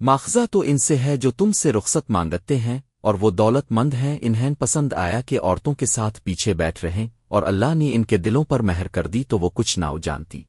ماخذہ تو ان سے ہے جو تم سے رخصت مانگتے ہیں، اور وہ دولت مند ہیں انہیں پسند آیا کہ عورتوں کے ساتھ پیچھے بیٹھ رہیں، اور اللہ نے ان کے دلوں پر مہر کر دی تو وہ کچھ نہ جانتی۔